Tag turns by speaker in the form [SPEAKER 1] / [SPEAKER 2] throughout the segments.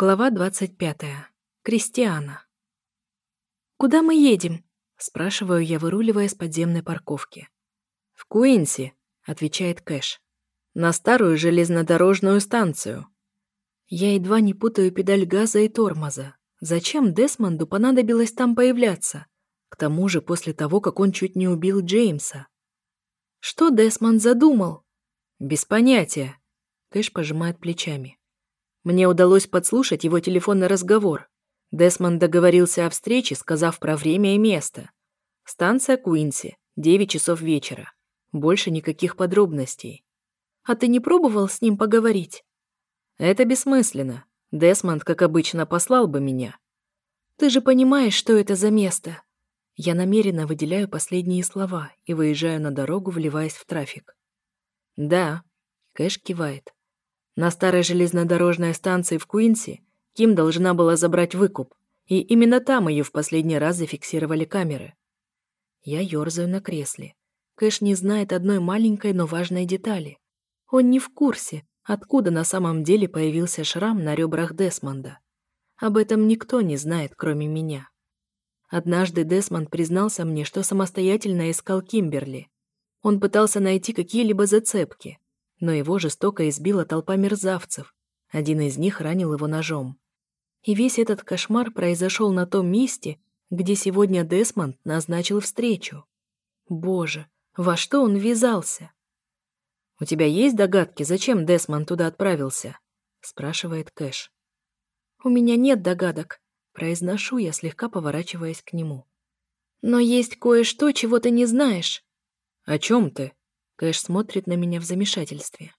[SPEAKER 1] Глава 25. Кристиана. «Куда мы едем?» – спрашиваю я, выруливая с подземной парковки.
[SPEAKER 2] «В Куинси», – отвечает Кэш. «На старую железнодорожную станцию».
[SPEAKER 1] Я едва не путаю педаль газа и тормоза. Зачем Десмонду понадобилось там появляться? К тому же после того, как он чуть не убил Джеймса. Что Десмонд задумал?
[SPEAKER 2] Без понятия. Кэш пожимает плечами. Мне удалось подслушать его телефонный разговор. Десмонд договорился о встрече, сказав про время и место. Станция Куинси, 9 часов вечера. Больше никаких подробностей.
[SPEAKER 1] А ты не пробовал с ним поговорить?
[SPEAKER 2] Это бессмысленно. Десмонд, как обычно, послал бы меня.
[SPEAKER 1] Ты же понимаешь, что это за место. Я намеренно выделяю последние слова и выезжаю на дорогу, вливаясь в трафик.
[SPEAKER 2] Да, Кэш кивает. На старой железнодорожной станции в Куинси Ким должна была забрать выкуп, и именно там ее в последний раз зафиксировали камеры.
[SPEAKER 1] Я ерзаю на кресле. Кэш не знает одной маленькой, но важной детали. Он не в курсе, откуда на самом деле появился шрам на ребрах Десмонда. Об этом никто не знает, кроме меня. Однажды Десмонд признался мне, что самостоятельно искал Кимберли. Он пытался найти какие-либо зацепки, но его жестоко избила толпа мерзавцев. Один из них ранил его ножом. И весь этот кошмар произошел на том месте, где сегодня Десмонд назначил встречу. Боже, во что он ввязался?
[SPEAKER 2] «У тебя есть догадки, зачем Десмонд туда отправился?» — спрашивает Кэш.
[SPEAKER 1] «У меня нет догадок», — произношу я, слегка поворачиваясь к нему. «Но есть кое-что, чего ты не знаешь».
[SPEAKER 2] «О чем ты?»
[SPEAKER 1] Кэш смотрит на меня в замешательстве.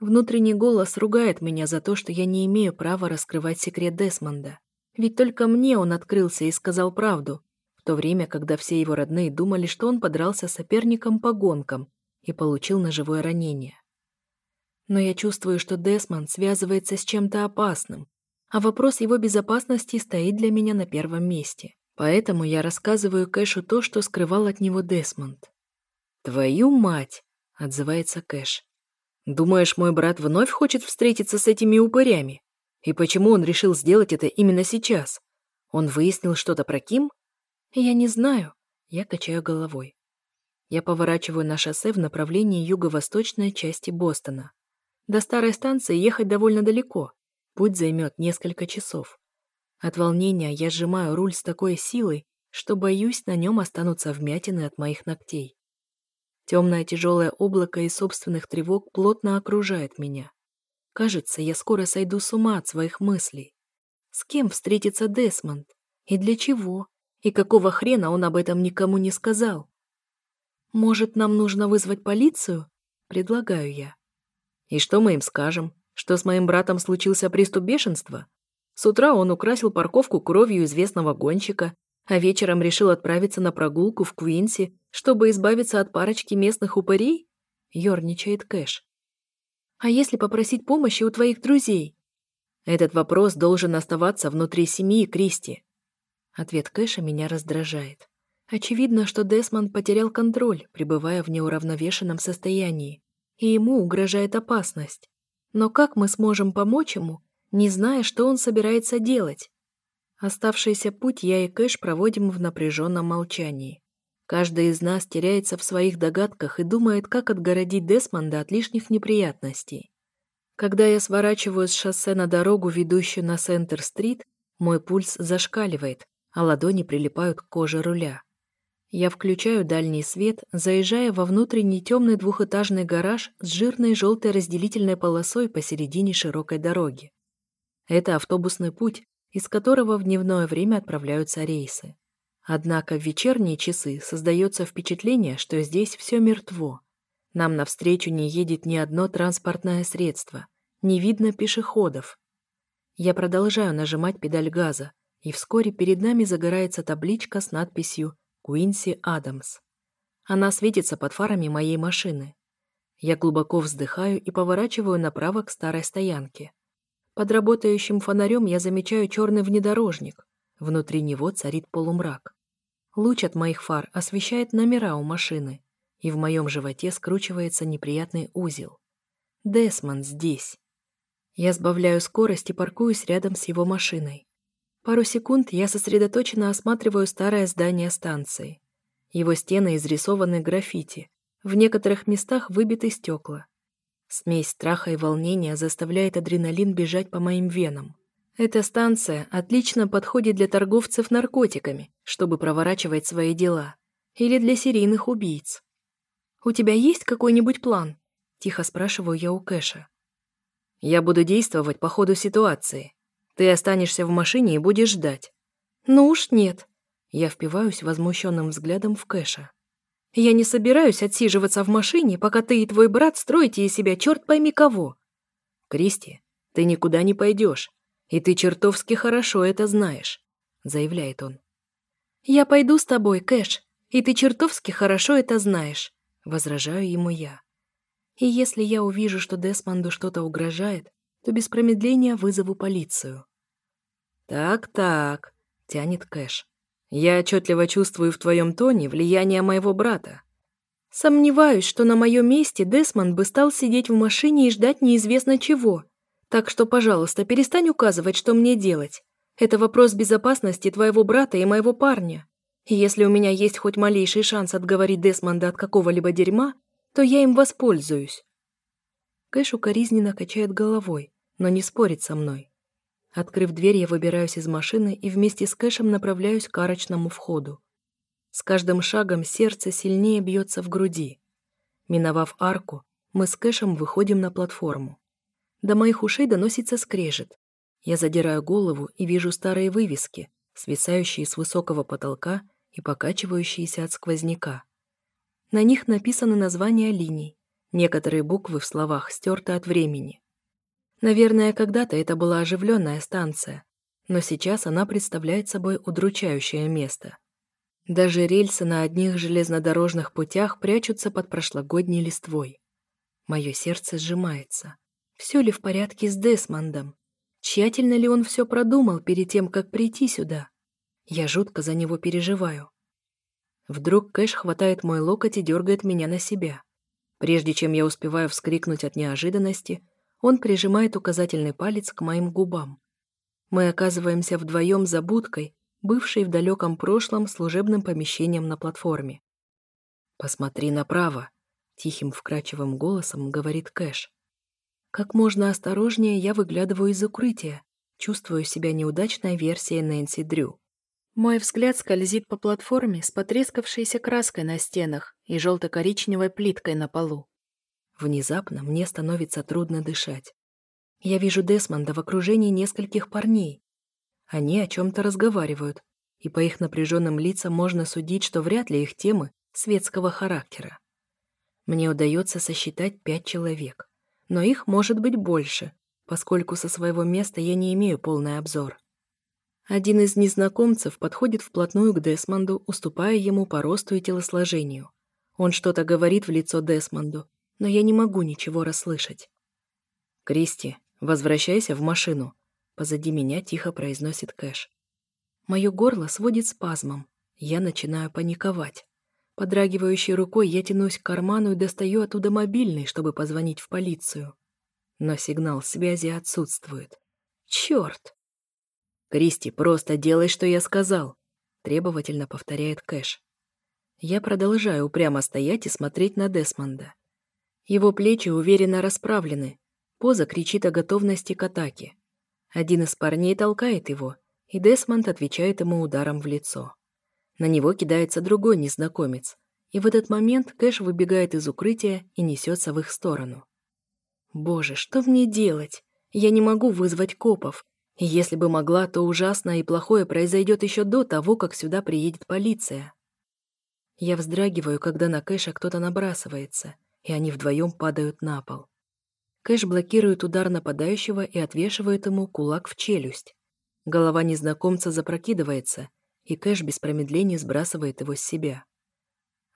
[SPEAKER 1] Внутренний голос ругает меня за то, что я не имею права раскрывать секрет Десмонда. Ведь только мне он открылся и сказал правду, в то время, когда все его родные думали, что он подрался с соперником по гонкам и получил ножевое ранение. Но я чувствую, что Десмонд связывается с чем-то опасным, а вопрос его безопасности стоит для меня на первом месте. Поэтому я рассказываю Кэшу то, что скрывал от него Десмонд.
[SPEAKER 2] «Твою мать!» Отзывается Кэш. «Думаешь, мой брат вновь хочет встретиться с этими упырями? И почему он решил сделать это именно сейчас? Он выяснил что-то про Ким?»
[SPEAKER 1] «Я не знаю». Я качаю головой. Я поворачиваю на шоссе в направлении юго-восточной части Бостона. До старой станции ехать довольно далеко. Путь займет несколько часов. От волнения я сжимаю руль с такой силой, что боюсь, на нем останутся вмятины от моих ногтей. Темное тяжелое облако из собственных тревог плотно окружает меня. Кажется, я скоро сойду с ума от своих мыслей. С кем встретится Десмонд? И для чего? И какого хрена он об этом никому не сказал? Может, нам нужно вызвать полицию? Предлагаю я.
[SPEAKER 2] И что мы им скажем? Что с моим братом случился приступ бешенства? С утра он украсил парковку кровью известного гонщика, а вечером решил отправиться на прогулку в Куинси, чтобы избавиться от парочки местных упырей? Ёрничает Кэш.
[SPEAKER 1] А если попросить помощи у твоих друзей?
[SPEAKER 2] Этот вопрос должен оставаться внутри семьи Кристи.
[SPEAKER 1] Ответ Кэша меня раздражает. Очевидно, что Десмонд потерял контроль, пребывая в неуравновешенном состоянии, и ему угрожает опасность. Но как мы сможем помочь ему, не зная, что он собирается делать? Оставшийся путь я и Кэш проводим в напряженном молчании. Каждый из нас теряется в своих догадках и думает, как отгородить Десмонда от лишних неприятностей. Когда я сворачиваю с шоссе на дорогу, ведущую на Сентер-стрит, мой пульс зашкаливает, а ладони прилипают к коже руля. Я включаю дальний свет, заезжая во внутренний темный двухэтажный гараж с жирной желтой разделительной полосой посередине широкой дороги. Это автобусный путь, из которого в дневное время отправляются рейсы. Однако в вечерние часы создается впечатление, что здесь все мертво. Нам навстречу не едет ни одно транспортное средство, не видно пешеходов. Я продолжаю нажимать педаль газа, и вскоре перед нами загорается табличка с надписью «Куинси Адамс». Она светится под фарами моей машины. Я глубоко вздыхаю и поворачиваю направо к старой стоянке. Под работающим фонарем я замечаю черный внедорожник. Внутри него царит полумрак. Луч от моих фар освещает номера у машины, и в моем животе скручивается неприятный узел. Десмонд здесь. Я сбавляю скорость и паркуюсь рядом с его машиной. Пару секунд я сосредоточенно осматриваю старое здание станции. Его стены изрисованы граффити, в некоторых местах выбиты стекла. Смесь страха и волнения заставляет адреналин бежать по моим венам. Эта станция отлично подходит для торговцев наркотиками, чтобы проворачивать свои дела, или для серийных убийц. «У тебя есть какой-нибудь план?» – тихо спрашиваю я у Кэша.
[SPEAKER 2] «Я буду действовать по ходу ситуации. Ты останешься в машине и будешь ждать».
[SPEAKER 1] «Ну уж нет».
[SPEAKER 2] Я впиваюсь возмущенным взглядом в Кэша.
[SPEAKER 1] «Я не собираюсь отсиживаться в машине, пока ты и твой брат строите из себя черт пойми кого».
[SPEAKER 2] «Кристи, ты никуда не пойдешь. И ты чертовски хорошо это знаешь», — заявляет он.
[SPEAKER 1] «Я пойду с тобой, Кэш, и ты чертовски хорошо это знаешь», — возражаю ему я. И если я увижу, что Десмонду что-то угрожает, то без промедления вызову полицию.
[SPEAKER 2] «Так-так», — тянет Кэш. «Я отчетливо чувствую в твоем тоне влияние моего брата».
[SPEAKER 1] «Сомневаюсь, что на моем месте Десмонд бы стал сидеть в машине и ждать неизвестно чего», так что, пожалуйста, перестань указывать, что мне делать. Это вопрос безопасности твоего брата и моего парня. И если у меня есть хоть малейший шанс отговорить Десмонда от какого-либо дерьма, то я им воспользуюсь. Кэш укоризненно качает головой, но не спорит со мной. Открыв дверь, я выбираюсь из машины и вместе с Кэшем направляюсь к арочному входу. С каждым шагом сердце сильнее бьется в груди. Миновав арку, мы с Кэшем выходим на платформу. До моих ушей доносится скрежет. Я задираю голову и вижу старые вывески, свисающие с высокого потолка и покачивающиеся от сквозняка. На них написаны названия линий. Некоторые буквы в словах стерты от времени. Наверное, когда-то это была оживленная станция, но сейчас она представляет собой удручающее место. Даже рельсы на одних железнодорожных путях прячутся под прошлогодней листвой. Мое сердце сжимается. Все ли в порядке с Десмондом? Тщательно ли он все продумал перед тем, как прийти сюда? Я жутко за него переживаю. Вдруг Кэш хватает мой локоть и дергает меня на себя. Прежде чем я успеваю вскрикнуть от неожиданности, он прижимает указательный палец к моим губам. Мы оказываемся вдвоем за будкой, бывшей в далеком прошлом служебным помещением на платформе. «Посмотри направо», — тихим вкрадчивым голосом говорит Кэш. Как можно осторожнее я выглядываю из укрытия, чувствую себя неудачной версией Нэнси Дрю. Мой взгляд скользит по платформе с потрескавшейся краской на стенах и желто-коричневой плиткой на полу. Внезапно мне становится трудно дышать. Я вижу Десмонда в окружении нескольких парней. Они о чем-то разговаривают, и по их напряженным лицам можно судить, что вряд ли их темы светского характера. Мне удается сосчитать пять человек но их может быть больше, поскольку со своего места я не имею полный обзор. Один из незнакомцев подходит вплотную к Десмонду, уступая ему по росту и телосложению. Он что-то говорит в лицо Десмонду, но я не могу ничего расслышать. «Кристи, возвращайся в машину», — позади меня тихо произносит Кэш. Мое горло сводит спазмом. Я начинаю паниковать. Подрагивающей рукой я тянусь к карману и достаю оттуда мобильный, чтобы позвонить в полицию. Но сигнал связи отсутствует. Черт! «Кристи, просто делай, что я сказал», — требовательно повторяет Кэш. Я продолжаю упрямо стоять и смотреть на Десмонда. Его плечи уверенно расправлены, поза кричит о готовности к атаке. Один из парней толкает его, и Десмонд отвечает ему ударом в лицо. На него кидается другой незнакомец, и в этот момент Кэш выбегает из укрытия и несется в их сторону. Боже, что мне делать? Я не могу вызвать копов. И если бы могла, то ужасное и плохое произойдет еще до того, как сюда приедет полиция. Я вздрагиваю, когда на Кэша кто-то набрасывается, и они вдвоем падают на пол. Кэш блокирует удар нападающего и отвешивает ему кулак в челюсть. Голова незнакомца запрокидывается, и Кэш без промедления сбрасывает его с себя.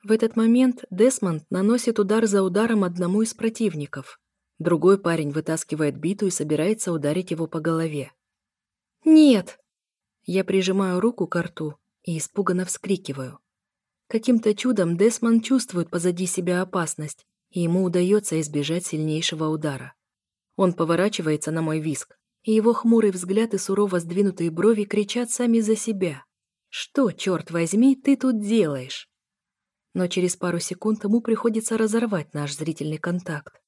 [SPEAKER 1] В этот момент Десмонд наносит удар за ударом одному из противников. Другой парень вытаскивает биту и собирается ударить его по голове. «Нет!» Я прижимаю руку к рту и испуганно вскрикиваю. Каким-то чудом Десмонд чувствует позади себя опасность, и ему удается избежать сильнейшего удара. Он поворачивается на мой виск, и его хмурый взгляд и сурово сдвинутые брови кричат сами за себя. «Что, черт возьми, ты тут делаешь?» Но через пару секунд ему приходится разорвать наш зрительный контакт.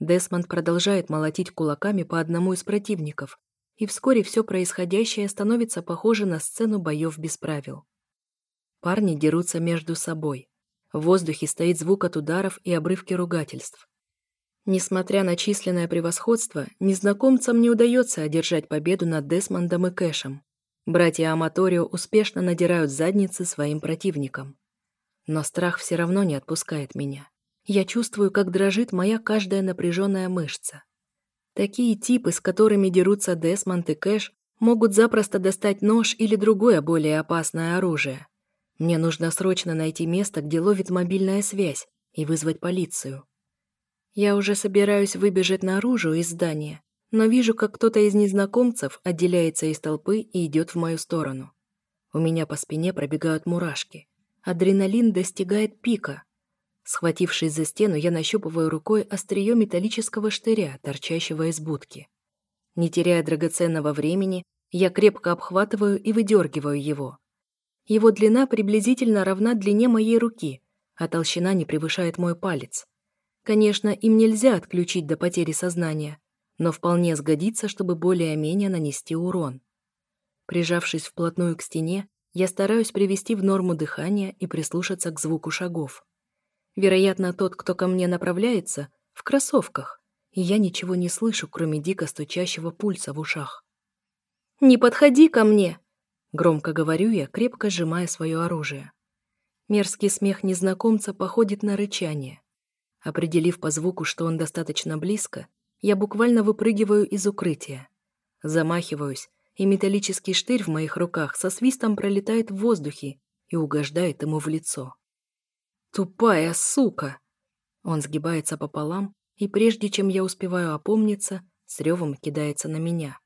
[SPEAKER 1] Десмонд продолжает молотить кулаками по одному из противников, и вскоре все происходящее становится похоже на сцену боев без правил. Парни дерутся между собой. В воздухе стоит звук от ударов и обрывки ругательств. Несмотря на численное превосходство, незнакомцам не удается одержать победу над Десмондом и Кэшем. Братья Аматорио успешно надирают задницы своим противникам. Но страх все равно не отпускает меня. Я чувствую, как дрожит моя каждая напряженная мышца. Такие типы, с которыми дерутся Десмонд и Кэш, могут запросто достать нож или другое более опасное оружие. Мне нужно срочно найти место, где ловит мобильная связь, и вызвать полицию. Я уже собираюсь выбежать наружу из здания, но вижу, как кто-то из незнакомцев отделяется из толпы и идет в мою сторону. У меня по спине пробегают мурашки. Адреналин достигает пика. Схватившись за стену, я нащупываю рукой острие металлического штыря, торчащего из будки. Не теряя драгоценного времени, я крепко обхватываю и выдергиваю его. Его длина приблизительно равна длине моей руки, а толщина не превышает мой палец. Конечно, им нельзя отключить до потери сознания, но вполне сгодится, чтобы более-менее нанести урон. Прижавшись вплотную к стене, я стараюсь привести в норму дыхание и прислушаться к звуку шагов. Вероятно, тот, кто ко мне направляется, в кроссовках, и я ничего не слышу, кроме дико стучащего пульса в ушах. «Не подходи ко мне!» — громко говорю я, крепко сжимая свое оружие. Мерзкий смех незнакомца походит на рычание. Определив по звуку, что он достаточно близко, я буквально выпрыгиваю из укрытия. Замахиваюсь, и металлический штырь в моих руках со свистом пролетает в воздухе и угождает ему в лицо. «Тупая сука!» Он сгибается пополам, и прежде чем я успеваю опомниться, с ревом кидается на меня.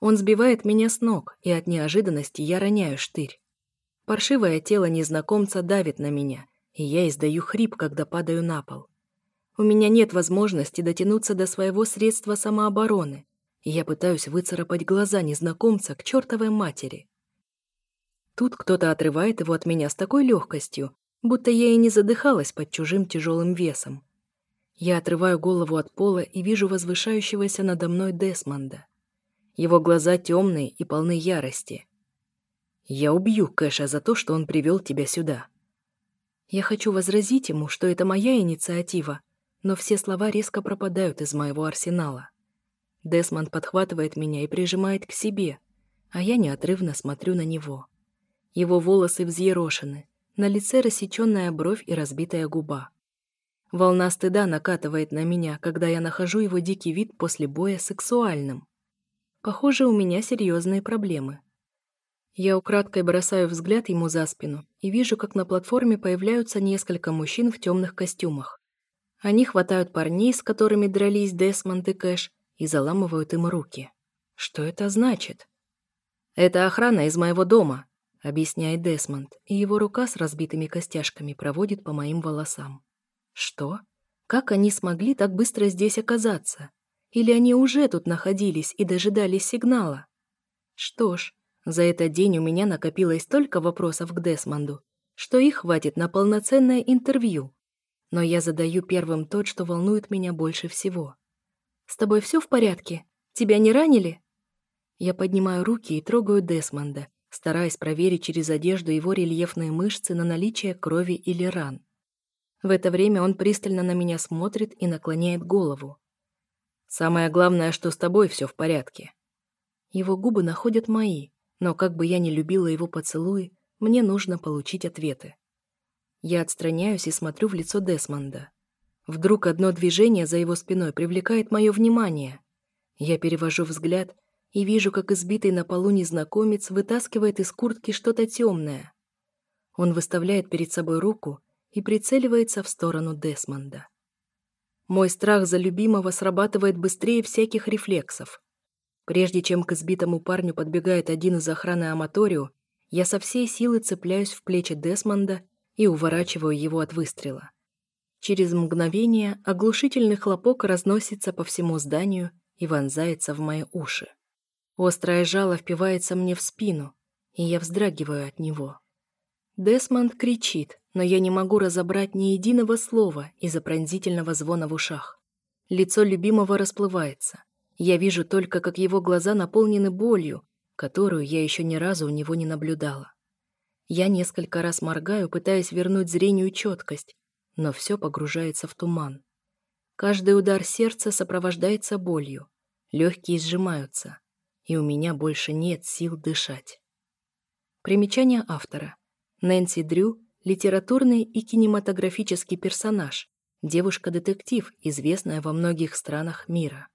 [SPEAKER 1] Он сбивает меня с ног, и от неожиданности я роняю штырь. Паршивое тело незнакомца давит на меня, и я издаю хрип, когда падаю на пол. У меня нет возможности дотянуться до своего средства самообороны, я пытаюсь выцарапать глаза незнакомца к чертовой матери. Тут кто-то отрывает его от меня с такой легкостью, будто я и не задыхалась под чужим тяжелым весом. Я отрываю голову от пола и вижу возвышающегося надо мной Десмонда. Его глаза темные и полны ярости. «Я убью Кэша за то, что он привел тебя сюда». Я хочу возразить ему, что это моя инициатива, но все слова резко пропадают из моего арсенала. Десмонд подхватывает меня и прижимает к себе, а я неотрывно смотрю на него. Его волосы взъерошены, на лице рассеченная бровь и разбитая губа. Волна стыда накатывает на меня, когда я нахожу его дикий вид после боя сексуальным. Похоже, у меня серьезные проблемы. Я украдкой бросаю взгляд ему за спину и вижу, как на платформе появляются несколько мужчин в темных костюмах. Они хватают парней, с которыми дрались Десмонд и Кэш, и заламывают им руки. Что это значит? «Это охрана из моего дома», — объясняет Десмонд, и его рука с разбитыми костяшками проводит по моим волосам. «Что? Как они смогли так быстро здесь оказаться? Или они уже тут находились и дожидались сигнала? Что ж, за этот день у меня накопилось столько вопросов к Десмонду, что их хватит на полноценное интервью. Но я задаю первым тот, что волнует меня больше всего. «С тобой все в порядке? Тебя не ранили?» Я поднимаю руки и трогаю Десмонда, стараясь проверить через одежду его рельефные мышцы на наличие крови или ран. В это время он пристально на меня смотрит и наклоняет голову. «Самое главное, что с тобой все в порядке». Его губы находят мои, но как бы я ни любила его поцелуи, мне нужно получить ответы. Я отстраняюсь и смотрю в лицо Десмонда. Вдруг одно движение за его спиной привлекает мое внимание. Я перевожу взгляд и вижу, как избитый на полу незнакомец вытаскивает из куртки что-то темное. Он выставляет перед собой руку и прицеливается в сторону Десмонда. Мой страх за любимого срабатывает быстрее всяких рефлексов. Прежде чем к избитому парню подбегает один из охраны Аматорио, я со всей силы цепляюсь в плечи Десмонда и уворачиваю его от выстрела. Через мгновение оглушительный хлопок разносится по всему зданию и вонзается в мои уши. Острое жало впивается мне в спину, и я вздрагиваю от него. Десмонд кричит, но я не могу разобрать ни единого слова из-за пронзительного звона в ушах. Лицо любимого расплывается. Я вижу только, как его глаза наполнены болью, которую я еще ни разу у него не наблюдала. Я несколько раз моргаю, пытаясь вернуть зрению четкость, но все погружается в туман. Каждый удар сердца сопровождается болью, легкие сжимаются, и у меня больше нет сил дышать. Примечание автора. Нэнси Дрю – литературный и кинематографический персонаж, девушка-детектив, известная во многих странах мира.